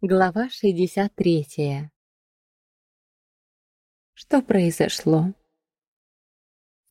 Глава 63. Что произошло?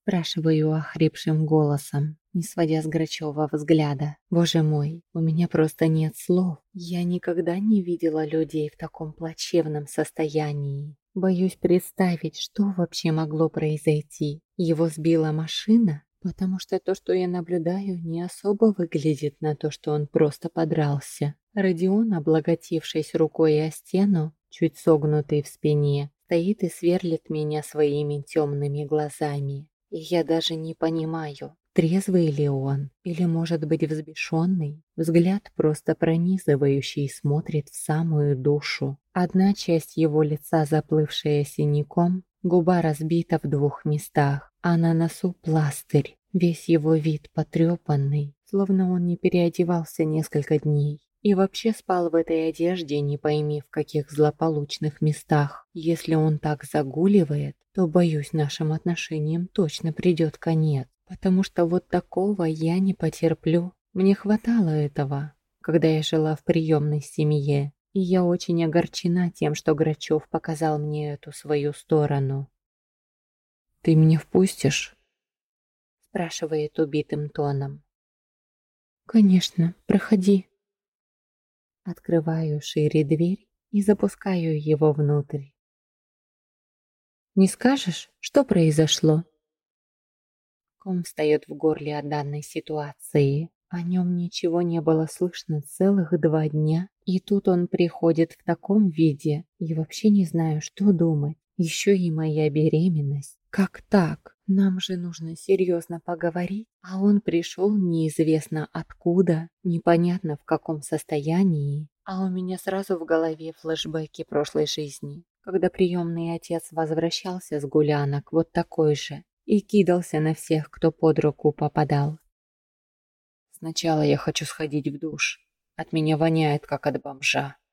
Спрашиваю охрипшим голосом, не сводя с Грачева взгляда. Боже мой, у меня просто нет слов. Я никогда не видела людей в таком плачевном состоянии. Боюсь представить, что вообще могло произойти. Его сбила машина? Потому что то, что я наблюдаю, не особо выглядит на то, что он просто подрался. Родион, облаготившись рукой о стену, чуть согнутый в спине, стоит и сверлит меня своими темными глазами. И я даже не понимаю, трезвый ли он, или, может быть, взбешенный. Взгляд просто пронизывающий смотрит в самую душу. Одна часть его лица, заплывшая синяком, губа разбита в двух местах, а на носу пластырь. Весь его вид потрепанный, словно он не переодевался несколько дней. И вообще спал в этой одежде, не пойми в каких злополучных местах. Если он так загуливает, то, боюсь, нашим отношениям точно придет конец. Потому что вот такого я не потерплю. Мне хватало этого, когда я жила в приемной семье. И я очень огорчена тем, что Грачев показал мне эту свою сторону. «Ты меня впустишь?» спрашивает убитым тоном. «Конечно, проходи». Открываю шире дверь и запускаю его внутрь. «Не скажешь, что произошло?» Ком встает в горле от данной ситуации. О нем ничего не было слышно целых два дня, и тут он приходит в таком виде, и вообще не знаю, что думать. Еще и моя беременность. Как так? Нам же нужно серьезно поговорить, а он пришел неизвестно откуда, непонятно в каком состоянии. А у меня сразу в голове флешбеки прошлой жизни, когда приемный отец возвращался с гулянок вот такой же и кидался на всех, кто под руку попадал. Сначала я хочу сходить в душ. От меня воняет, как от бомжа. —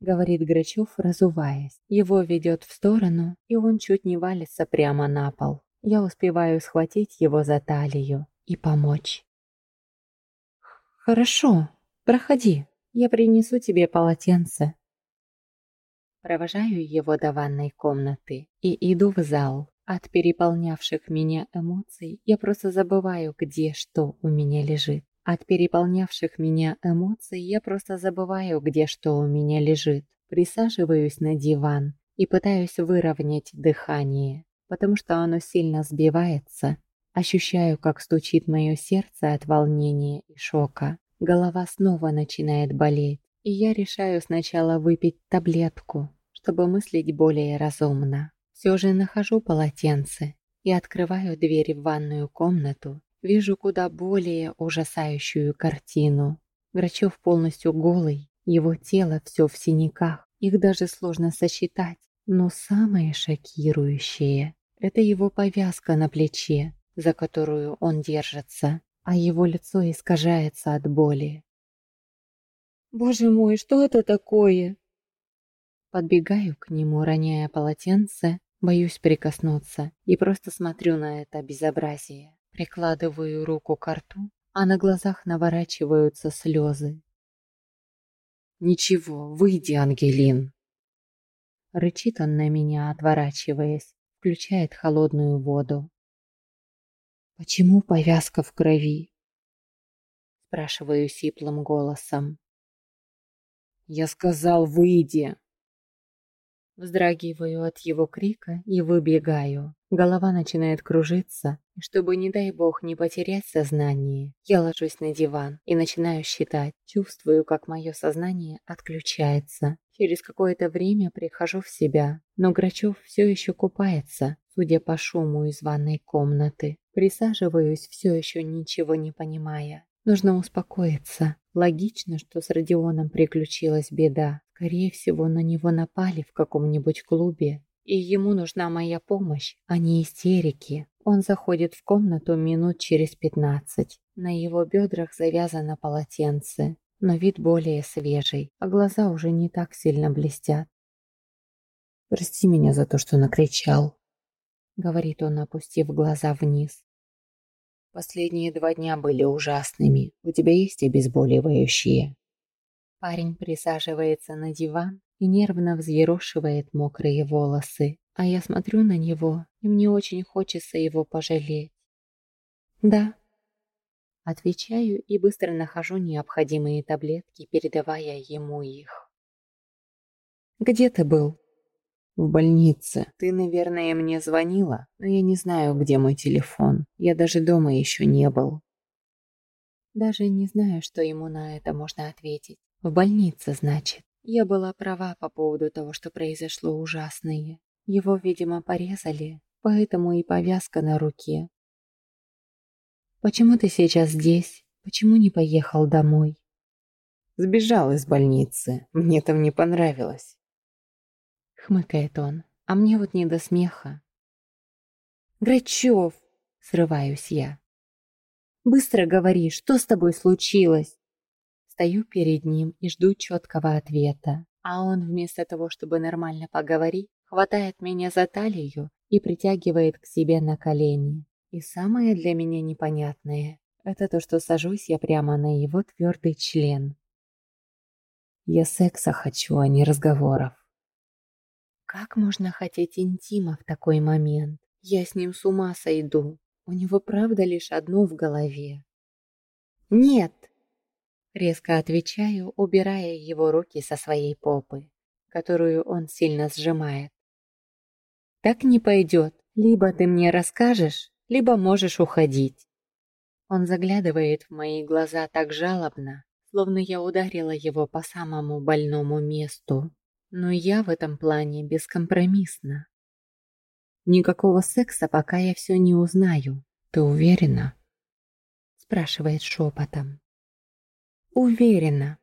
говорит Грачев, разуваясь. Его ведет в сторону, и он чуть не валится прямо на пол. Я успеваю схватить его за талию и помочь. «Хорошо, проходи, я принесу тебе полотенце». Провожаю его до ванной комнаты и иду в зал. От переполнявших меня эмоций я просто забываю, где что у меня лежит. От переполнявших меня эмоций я просто забываю, где что у меня лежит. Присаживаюсь на диван и пытаюсь выровнять дыхание, потому что оно сильно сбивается. Ощущаю, как стучит мое сердце от волнения и шока. Голова снова начинает болеть, и я решаю сначала выпить таблетку, чтобы мыслить более разумно. Все же нахожу полотенце и открываю дверь в ванную комнату вижу куда более ужасающую картину. Грачев полностью голый, его тело все в синяках, их даже сложно сосчитать. Но самое шокирующее – это его повязка на плече, за которую он держится, а его лицо искажается от боли. «Боже мой, что это такое?» Подбегаю к нему, роняя полотенце, боюсь прикоснуться и просто смотрю на это безобразие. Прикладываю руку к рту, а на глазах наворачиваются слезы. «Ничего, выйди, Ангелин!» Рычит он на меня, отворачиваясь, включает холодную воду. «Почему повязка в крови?» Спрашиваю сиплым голосом. «Я сказал, выйди!» Вздрагиваю от его крика и выбегаю. Голова начинает кружиться, чтобы, не дай бог, не потерять сознание, я ложусь на диван и начинаю считать. Чувствую, как мое сознание отключается. Через какое-то время прихожу в себя, но Грачев все еще купается, судя по шуму из ванной комнаты. Присаживаюсь, все еще ничего не понимая. Нужно успокоиться. Логично, что с Родионом приключилась беда. Скорее всего, на него напали в каком-нибудь клубе, и ему нужна моя помощь, а не истерики. Он заходит в комнату минут через пятнадцать. На его бедрах завязано полотенце, но вид более свежий, а глаза уже не так сильно блестят. «Прости меня за то, что накричал», — говорит он, опустив глаза вниз. «Последние два дня были ужасными. У тебя есть обезболивающие?» Парень присаживается на диван и нервно взъерошивает мокрые волосы, а я смотрю на него, и мне очень хочется его пожалеть. «Да». Отвечаю и быстро нахожу необходимые таблетки, передавая ему их. «Где ты был?» «В больнице. Ты, наверное, мне звонила, но я не знаю, где мой телефон. Я даже дома еще не был». Даже не знаю, что ему на это можно ответить. В больнице, значит. Я была права по поводу того, что произошло ужасное. Его, видимо, порезали, поэтому и повязка на руке. «Почему ты сейчас здесь? Почему не поехал домой?» «Сбежал из больницы. Мне там не понравилось». Хмыкает он, а мне вот не до смеха. «Грачев!» — срываюсь я. «Быстро говори, что с тобой случилось?» Стою перед ним и жду четкого ответа, а он вместо того, чтобы нормально поговорить, хватает меня за талию и притягивает к себе на колени. И самое для меня непонятное – это то, что сажусь я прямо на его твердый член. Я секса хочу, а не разговоров. Как можно хотеть интима в такой момент? Я с ним с ума сойду. У него правда лишь одно в голове. «Нет!» Резко отвечаю, убирая его руки со своей попы, которую он сильно сжимает. Так не пойдет. Либо ты мне расскажешь, либо можешь уходить. Он заглядывает в мои глаза так жалобно, словно я ударила его по самому больному месту. Но я в этом плане бескомпромиссна. Никакого секса, пока я все не узнаю. Ты уверена? Спрашивает шепотом. Уверена.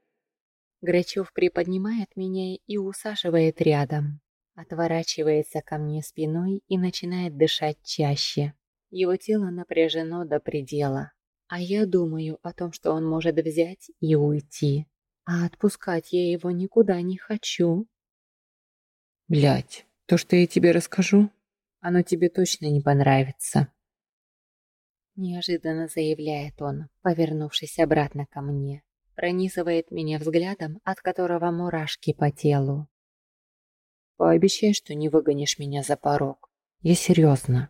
Грачев приподнимает меня и усаживает рядом. Отворачивается ко мне спиной и начинает дышать чаще. Его тело напряжено до предела. А я думаю о том, что он может взять и уйти. А отпускать я его никуда не хочу. Блять, то, что я тебе расскажу, оно тебе точно не понравится. Неожиданно заявляет он, повернувшись обратно ко мне. Пронизывает меня взглядом, от которого мурашки по телу. Пообещай, что не выгонишь меня за порог. Я серьезно.